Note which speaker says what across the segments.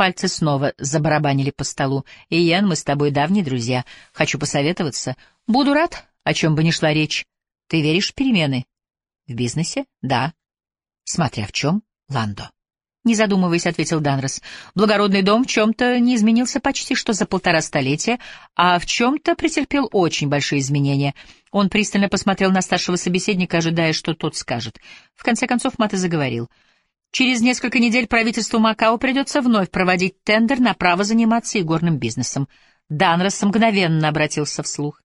Speaker 1: пальцы снова забарабанили по столу. «Иен, мы с тобой давние друзья. Хочу посоветоваться. Буду рад, о чем бы ни шла речь. Ты веришь в перемены?» «В бизнесе? Да». «Смотря в чем, Ландо». Не задумываясь, ответил Данрос. Благородный дом в чем-то не изменился почти что за полтора столетия, а в чем-то претерпел очень большие изменения. Он пристально посмотрел на старшего собеседника, ожидая, что тот скажет. В конце концов Мата заговорил. Через несколько недель правительству Макао придется вновь проводить тендер на право заниматься игорным бизнесом. Данрос мгновенно обратился вслух.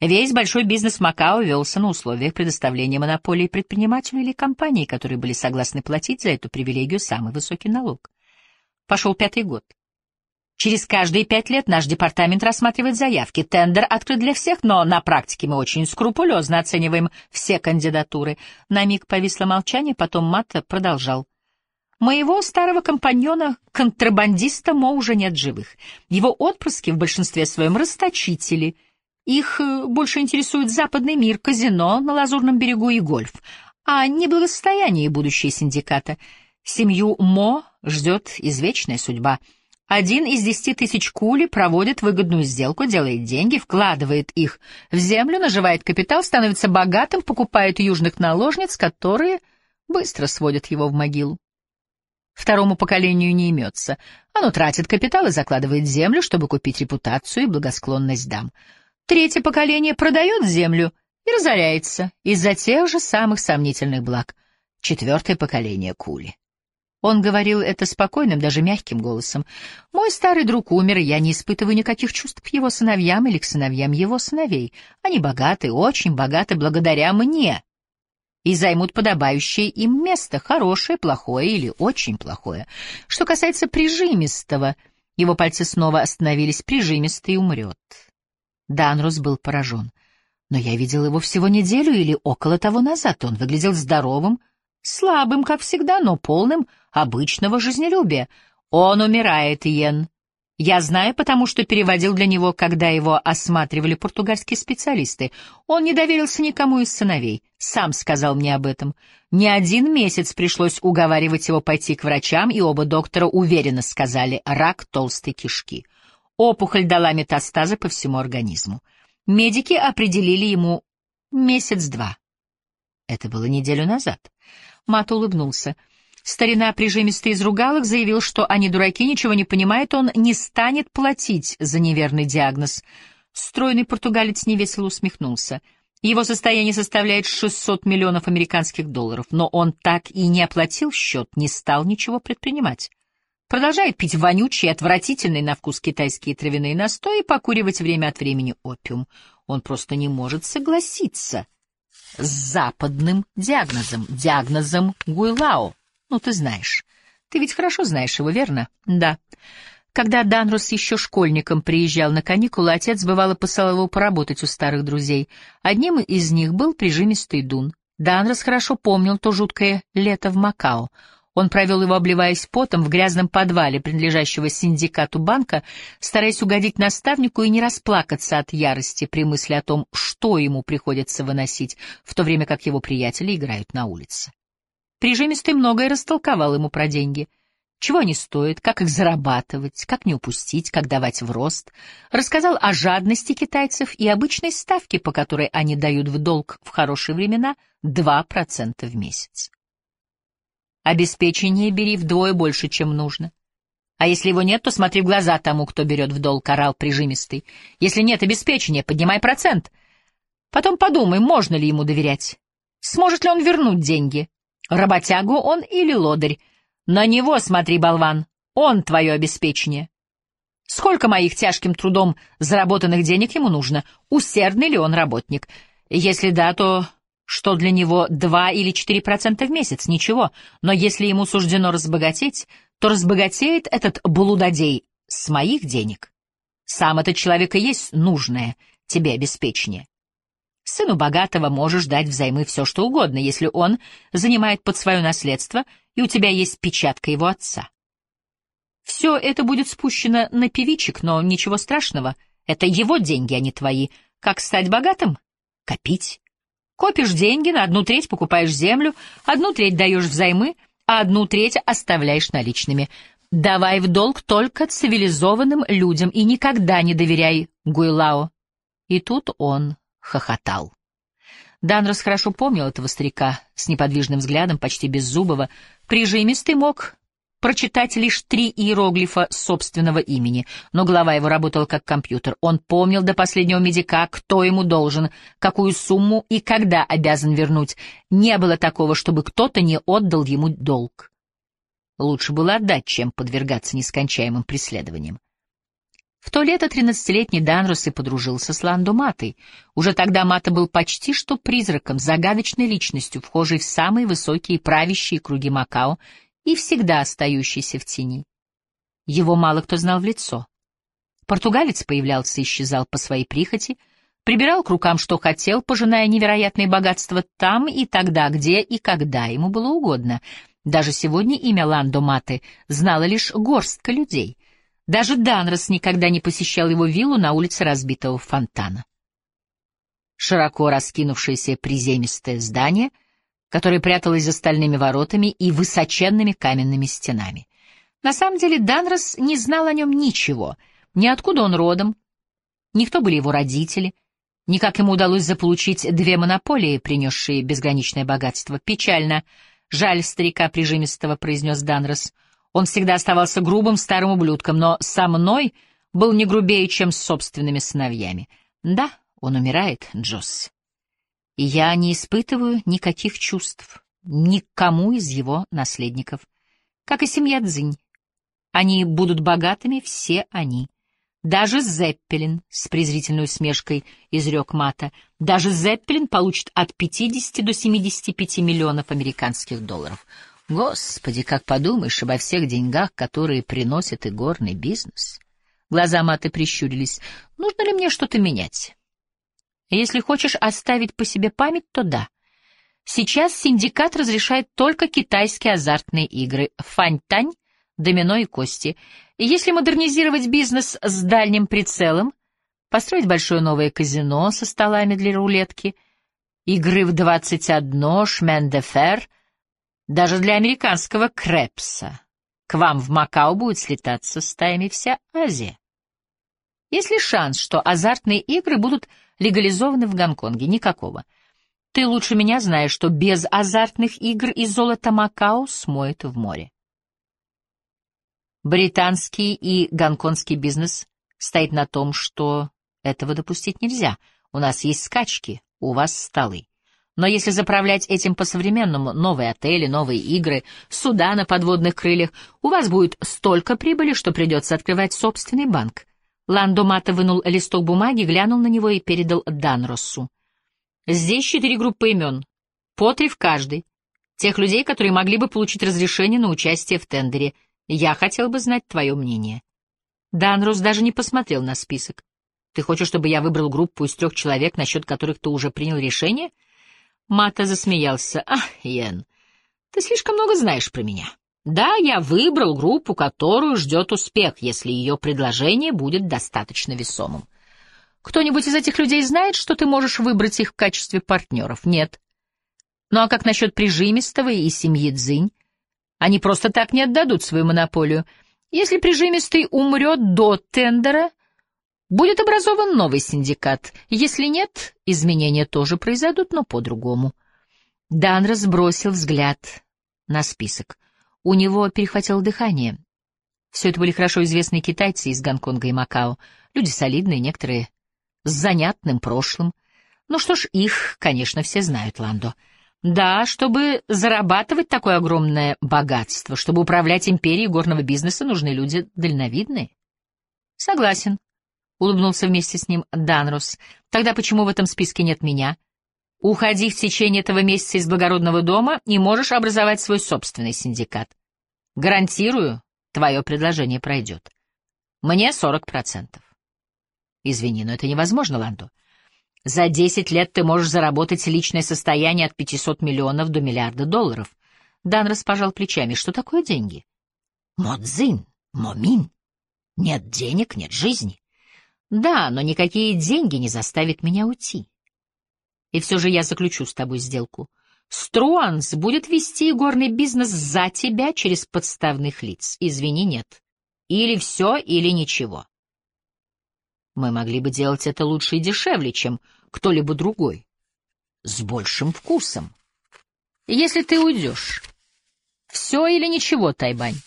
Speaker 1: Весь большой бизнес Макао велся на условиях предоставления монополии предпринимателю или компании, которые были согласны платить за эту привилегию самый высокий налог. Пошел пятый год. Через каждые пять лет наш департамент рассматривает заявки. Тендер открыт для всех, но на практике мы очень скрупулезно оцениваем все кандидатуры. На миг повисло молчание, потом Матта продолжал. Моего старого компаньона, контрабандиста, Мо, уже нет живых. Его отпрыски в большинстве своем расточители — их э, больше интересует западный мир, казино на Лазурном берегу и гольф, а не благосостояние и будущее синдиката. Семью Мо ждет извечная судьба. Один из десяти тысяч кули проводит выгодную сделку, делает деньги, вкладывает их в землю, наживает капитал, становится богатым, покупает южных наложниц, которые быстро сводят его в могилу. Второму поколению не имется. Оно тратит капитал и закладывает землю, чтобы купить репутацию и благосклонность дам. Третье поколение продает землю и разоряется из-за тех же самых сомнительных благ. Четвертое поколение кули. Он говорил это спокойным, даже мягким голосом. «Мой старый друг умер, я не испытываю никаких чувств к его сыновьям или к сыновьям его сыновей. Они богаты, очень богаты благодаря мне, и займут подобающее им место, хорошее, плохое или очень плохое. Что касается прижимистого, его пальцы снова остановились, прижимистый умрет. Данрус был поражен. Но я видел его всего неделю или около того назад. Он выглядел здоровым, слабым, как всегда, но полным обычного жизнелюбия. Он умирает, Иен. Я знаю, потому что переводил для него, когда его осматривали португальские специалисты. Он не доверился никому из сыновей. Сам сказал мне об этом. Не один месяц пришлось уговаривать его пойти к врачам, и оба доктора уверенно сказали «рак толстой кишки». Опухоль дала метастазы по всему организму. Медики определили ему месяц-два. Это было неделю назад. Мат улыбнулся. Старина прижимистый из ругалок заявил, что они дураки, ничего не понимают, он не станет платить за неверный диагноз. Стройный португалец невесело усмехнулся. Его состояние составляет 600 миллионов американских долларов, но он так и не оплатил счет, не стал ничего предпринимать. Продолжает пить вонючий, отвратительный на вкус китайские травяные настои и покуривать время от времени опиум. Он просто не может согласиться с западным диагнозом, диагнозом Гуйлао. Ну, ты знаешь. Ты ведь хорошо знаешь его, верно? Да. Когда Данрус еще школьником приезжал на каникулы, отец бывало посылал его поработать у старых друзей. Одним из них был прижимистый Дун. Данрос хорошо помнил то жуткое лето в Макао. Он провел его, обливаясь потом, в грязном подвале, принадлежащего синдикату банка, стараясь угодить наставнику и не расплакаться от ярости при мысли о том, что ему приходится выносить, в то время как его приятели играют на улице. Прижимистый многое растолковал ему про деньги. Чего они стоят, как их зарабатывать, как не упустить, как давать в рост. Рассказал о жадности китайцев и обычной ставке, по которой они дают в долг в хорошие времена 2% в месяц. Обеспечение бери вдвое больше, чем нужно. А если его нет, то смотри в глаза тому, кто берет в долг, орал прижимистый. Если нет обеспечения, поднимай процент. Потом подумай, можно ли ему доверять. Сможет ли он вернуть деньги? Работягу он или лодырь? На него смотри, болван, он твое обеспечение. Сколько моих тяжким трудом заработанных денег ему нужно? Усердный ли он работник? Если да, то что для него 2 или 4% в месяц, ничего, но если ему суждено разбогатеть, то разбогатеет этот блудодей с моих денег. Сам этот человек и есть нужное тебе обеспечение. Сыну богатого можешь дать взаймы все, что угодно, если он занимает под свое наследство, и у тебя есть печатка его отца. Все это будет спущено на певичек, но ничего страшного. Это его деньги, а не твои. Как стать богатым? Копить. Копишь деньги, на одну треть покупаешь землю, одну треть даешь взаймы, а одну треть оставляешь наличными. Давай в долг только цивилизованным людям и никогда не доверяй Гуйлао. И тут он хохотал. Данрос хорошо помнил этого старика с неподвижным взглядом, почти беззубого. Прижимистый мог прочитать лишь три иероглифа собственного имени, но голова его работала как компьютер. Он помнил до последнего медика, кто ему должен, какую сумму и когда обязан вернуть. Не было такого, чтобы кто-то не отдал ему долг. Лучше было отдать, чем подвергаться нескончаемым преследованиям. В то лето тринадцатилетний Данрос и подружился с Ландо Матой. Уже тогда Мата был почти что призраком, загадочной личностью, вхожей в самые высокие правящие круги Макао и всегда остающийся в тени. Его мало кто знал в лицо. Португалец появлялся и исчезал по своей прихоти, прибирал к рукам, что хотел, пожиная невероятные богатства там и тогда, где и когда ему было угодно. Даже сегодня имя Ландо Маты знала лишь горстка людей — даже Данрос никогда не посещал его виллу на улице разбитого фонтана. Широко раскинувшееся приземистое здание, которое пряталось за стальными воротами и высоченными каменными стенами. На самом деле Данрос не знал о нем ничего, ни откуда он родом, ни кто были его родители, ни как ему удалось заполучить две монополии, принесшие безграничное богатство. Печально, жаль старика прижимистого, произнес Данрос — он всегда оставался грубым старым ублюдком, но со мной был не грубее, чем с собственными сыновьями. Да, он умирает, Джосс. И я не испытываю никаких чувств никому из его наследников, как и семья Цзинь. Они будут богатыми, все они. Даже Зеппелин, с презрительной усмешкой изрек Мата, даже Зеппелин получит от 50 до 75 миллионов американских долларов — Господи, как подумаешь обо всех деньгах, которые приносит игорный бизнес. Глаза Маты прищурились. Нужно ли мне что-то менять? Если хочешь оставить по себе память, то да. Сейчас синдикат разрешает только китайские азартные игры фань-тань, домино и кости. Если модернизировать бизнес с дальним прицелом, построить большое новое казино со столами для рулетки, игры в двадцать одно, шмен-де-фер — даже для американского Крепса. К вам в Макао будет слетаться стаями вся Азия. Есть ли шанс, что азартные игры будут легализованы в Гонконге? Никакого. Ты лучше меня знаешь, что без азартных игр и золота Макао смоет в море. Британский и гонконгский бизнес стоит на том, что этого допустить нельзя. У нас есть скачки, у вас столы. Но если заправлять этим по-современному, новые отели, новые игры, суда на подводных крыльях, у вас будет столько прибыли, что придется открывать собственный банк. Ландо Мата вынул листок бумаги, глянул на него и передал Данроссу. Здесь четыре группы имен, по три в каждой. Тех людей, которые могли бы получить разрешение на участие в тендере. Я хотел бы знать твое мнение. Данрос даже не посмотрел на список. Ты хочешь, чтобы я выбрал группу из трех человек, насчет которых ты уже принял решение? — Мата засмеялся. «Ах, Йен, ты слишком много знаешь про меня. Да, я выбрал группу, которую ждет успех, если ее предложение будет достаточно весомым. Кто-нибудь из этих людей знает, что ты можешь выбрать их в качестве партнеров? Нет. Ну а как насчет прижимистого и семьи Дзинь? Они просто так не отдадут свою монополию. Если прижимистый умрет до тендера, Будет образован новый синдикат. Если нет, изменения тоже произойдут, но по-другому. Дан разбросил взгляд на список. У него перехватило дыхание. Все это были хорошо известные китайцы из Гонконга и Макао. Люди солидные, некоторые с занятным прошлым. Ну что ж, их, конечно, все знают, Ландо. Да, чтобы зарабатывать такое огромное богатство, чтобы управлять империей горного бизнеса, нужны люди дальновидные. Согласен. — улыбнулся вместе с ним Данрус. «Тогда почему в этом списке нет меня? Уходи в течение этого месяца из благородного дома и можешь образовать свой собственный синдикат. Гарантирую, твое предложение пройдет. Мне сорок процентов». «Извини, но это невозможно, Ланду. За десять лет ты можешь заработать личное состояние от пятисот миллионов до миллиарда долларов». Данрос пожал плечами. «Что такое деньги?» «Модзин, момин. Нет денег, нет жизни. Да, но никакие деньги не заставят меня уйти. И все же я заключу с тобой сделку. Струанс будет вести горный бизнес за тебя через подставных лиц. Извини, нет. Или все, или ничего. Мы могли бы делать это лучше и дешевле, чем кто-либо другой. С большим вкусом. Если ты уйдешь. Все или ничего, Тайбань.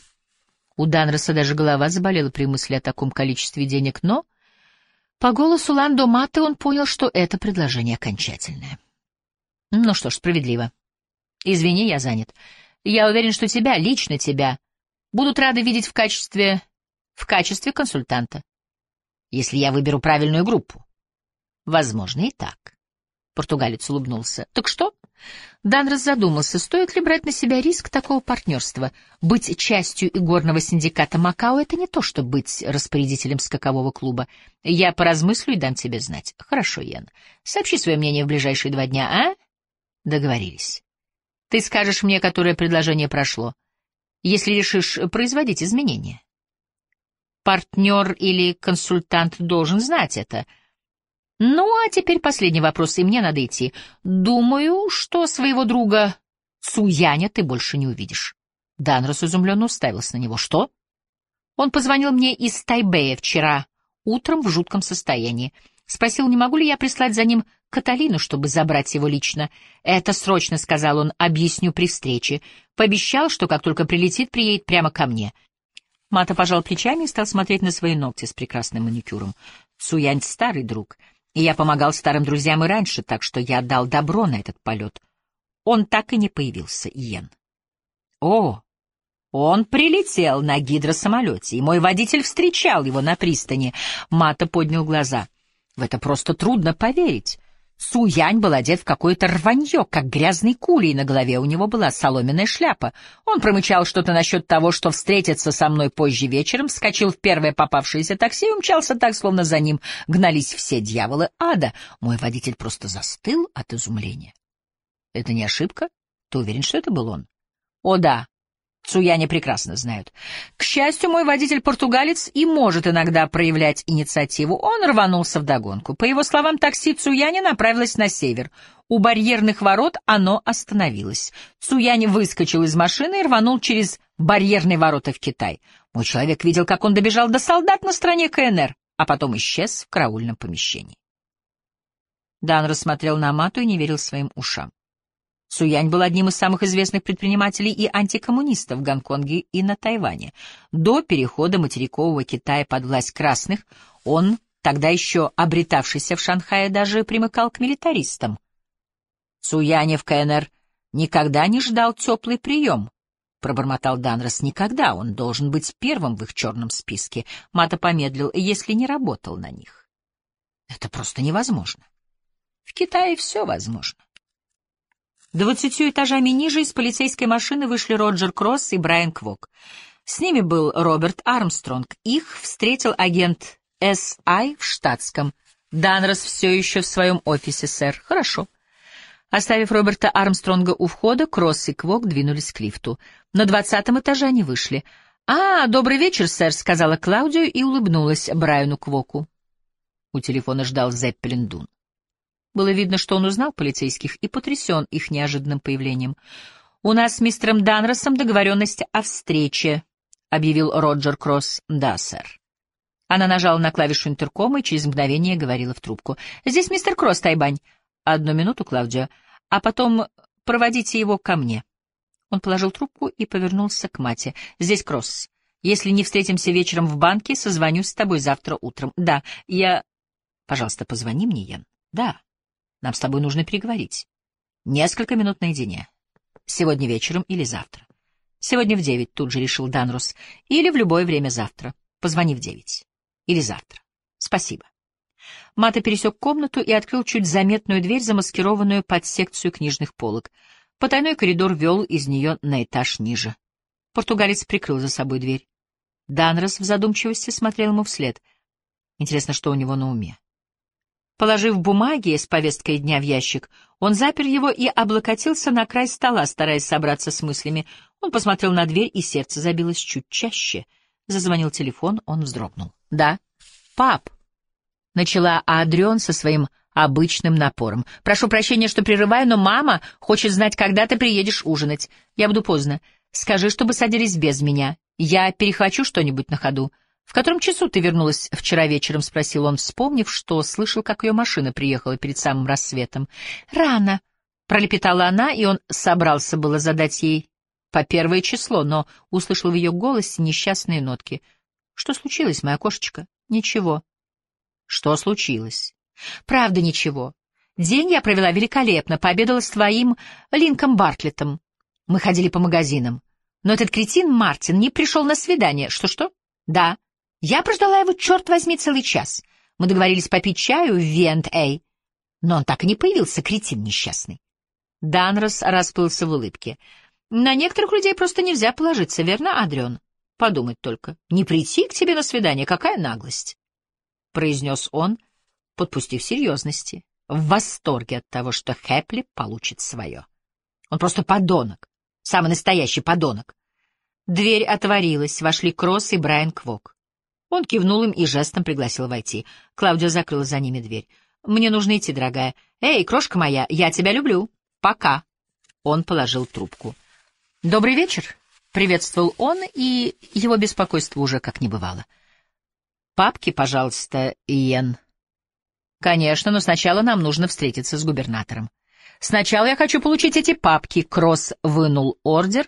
Speaker 1: У Данроса даже голова заболела при мысли о таком количестве денег, но по голосу Ландо Маты он понял, что это предложение окончательное. Ну что ж, справедливо. Извини, я занят. Я уверен, что тебя, лично тебя, будут рады видеть в качестве... в качестве консультанта. Если я выберу правильную группу. Возможно, и так. Португалец улыбнулся. Так что? Данрос задумался, стоит ли брать на себя риск такого партнерства. Быть частью игорного синдиката Макао — это не то, что быть распорядителем скакового клуба. Я поразмыслю и дам тебе знать. Хорошо, Йен. Сообщи свое мнение в ближайшие два дня, а? Договорились. Ты скажешь мне, которое предложение прошло, если решишь производить изменения. Партнер или консультант должен знать это — ну, а теперь последний вопрос, и мне надо идти. Думаю, что своего друга Цуяня ты больше не увидишь. Данрос изумленно уставился на него. Что? Он позвонил мне из Тайбэя вчера утром в жутком состоянии. Спросил, не могу ли я прислать за ним Каталину, чтобы забрать его лично. «Это срочно», — сказал он, — «объясню при встрече». Пообещал, что как только прилетит, приедет прямо ко мне. Мата пожал плечами и стал смотреть на свои ногти с прекрасным маникюром. Цуянь — старый друг — я помогал старым друзьям и раньше, так что я дал добро на этот полет. Он так и не появился, Иен. О, он прилетел на гидросамолете, и мой водитель встречал его на пристани. Мата поднял глаза. В это просто трудно поверить. Суянь был одет в какое-то рванье, как грязный кулей, и на голове у него была соломенная шляпа. Он промычал что-то насчет того, что встретится со мной позже вечером, вскочил в первое попавшееся такси и умчался так, словно за ним гнались все дьяволы ада. Мой водитель просто застыл от изумления. — Это не ошибка? Ты уверен, что это был он? — О, да. Цуяне прекрасно знают. К счастью, мой водитель-португалец и может иногда проявлять инициативу. Он рванулся вдогонку. По его словам, такси Цуяне направилось на север. У барьерных ворот оно остановилось. Цуяне выскочил из машины и рванул через барьерные ворота в Китай. Мой человек видел, как он добежал до солдат на стороне КНР, а потом исчез в караульном помещении. Дан рассмотрел на Мату и не верил своим ушам. Суянь был одним из самых известных предпринимателей и антикоммунистов в Гонконге и на Тайване. До перехода материкового Китая под власть красных он, тогда еще обретавшийся в Шанхае, даже примыкал к милитаристам. Суяня в КНР никогда не ждал теплый прием, — пробормотал Данрос. Никогда он должен быть первым в их черном списке. Мата помедлил, если не работал на них. Это просто невозможно. В Китае все возможно. Двадцатью этажами ниже из полицейской машины вышли Роджер Кросс и Брайан Квок. С ними был Роберт Армстронг. Их встретил агент С.I. в штатском. «Данрос все еще в своем офисе, сэр. Хорошо». Оставив Роберта Армстронга у входа, Кросс и Квок двинулись к лифту. На двадцатом этаже они вышли. «А, добрый вечер, сэр», — сказала Клаудио и улыбнулась Брайану Квоку. У телефона ждал Зеппелин Дун. Было видно, что он узнал полицейских и потрясен их неожиданным появлением. «У нас с мистером Данросом договоренность о встрече», — объявил Роджер Кросс. «Да, сэр». Она нажала на клавишу интеркома и через мгновение говорила в трубку. «Здесь мистер Кросс, Тайбань». «Одну минуту, Клаудио. А потом проводите его ко мне». Он положил трубку и повернулся к мате. «Здесь Кросс. Если не встретимся вечером в банке, созвонюсь с тобой завтра утром. Да, я... Пожалуйста, позвони мне, Ян. Да». Нам с тобой нужно переговорить. Несколько минут наедине. Сегодня вечером или завтра. Сегодня в девять, тут же решил Данрус. Или в любое время завтра. Позвони в девять. Или завтра. Спасибо. Мата пересек комнату и открыл чуть заметную дверь, замаскированную под секцию книжных полок. Потайной коридор вел из нее на этаж ниже. Португалец прикрыл за собой дверь. Данрос в задумчивости смотрел ему вслед. Интересно, что у него на уме. Положив бумаги с повесткой дня в ящик, он запер его и облокотился на край стола, стараясь собраться с мыслями. Он посмотрел на дверь, и сердце забилось чуть чаще. Зазвонил телефон, он вздрогнул. «Да, пап», — начала Адрион со своим обычным напором. «Прошу прощения, что прерываю, но мама хочет знать, когда ты приедешь ужинать. Я буду поздно. Скажи, чтобы садились без меня. Я перехвачу что-нибудь на ходу. В котором часу ты вернулась вчера вечером?» — спросил он, вспомнив, что слышал, как ее машина приехала перед самым рассветом. «Рано», — пролепетала она, и он собрался было задать ей по первое число, но услышал в ее голосе несчастные нотки. «Что случилось, моя кошечка?» «Ничего». «Что случилось?» Правда, ничего. День я провела великолепно, пообедала с твоим Линком Бартлетом. Мы ходили по магазинам. Но этот кретин Мартин не пришел на свидание. Что-что? Да. Я прождала его, черт возьми, целый час. Мы договорились попить чаю в Вент-Эй. Но он так и не появился, кретин несчастный. Данрос расплылся в улыбке. На некоторых людей просто нельзя положиться, верно, Адрион? Подумать только. Не прийти к тебе на свидание, какая наглость? Произнес он, — подпустив серьезности, в восторге от того, что Хэпли получит свое. Он просто подонок, самый настоящий подонок. Дверь отворилась, вошли Кросс и Брайан Квок. Он кивнул им и жестом пригласил войти. Клаудия закрыла за ними дверь. «Мне нужно идти, дорогая. Эй, крошка моя, я тебя люблю. Пока». Он положил трубку. «Добрый вечер», — приветствовал он, и его беспокойство уже как не бывало. «Папки, пожалуйста, Иен», Конечно, но сначала нам нужно встретиться с губернатором. Сначала я хочу получить эти папки. Кросс вынул ордер,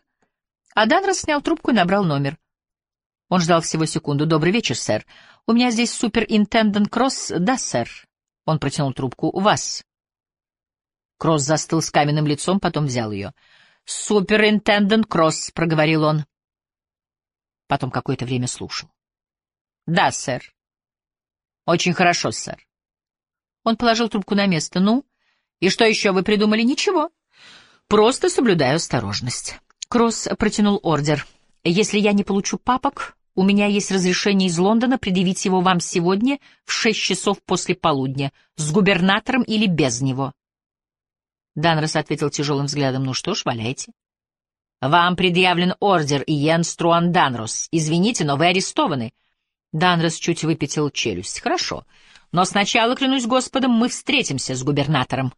Speaker 1: а Данрос снял трубку и набрал номер. Он ждал всего секунду. «Добрый вечер, сэр. У меня здесь суперинтендент Кросс. Да, сэр». Он протянул трубку. «У вас». Кросс застыл с каменным лицом, потом взял ее. «Суперинтендент Кросс», — проговорил он. Потом какое-то время слушал. «Да, сэр». «Очень хорошо, сэр. Он положил трубку на место. «Ну? И что еще вы придумали? Ничего. Просто соблюдаю осторожность». Кросс протянул ордер. «Если я не получу папок, у меня есть разрешение из Лондона предъявить его вам сегодня в шесть часов после полудня, с губернатором или без него». Данрос ответил тяжелым взглядом. «Ну что ж, валяйте». «Вам предъявлен ордер, Иен Струан Данрос. Извините, но вы арестованы». Данрос чуть выпятил челюсть. «Хорошо. Но сначала, клянусь Господом, мы встретимся с губернатором.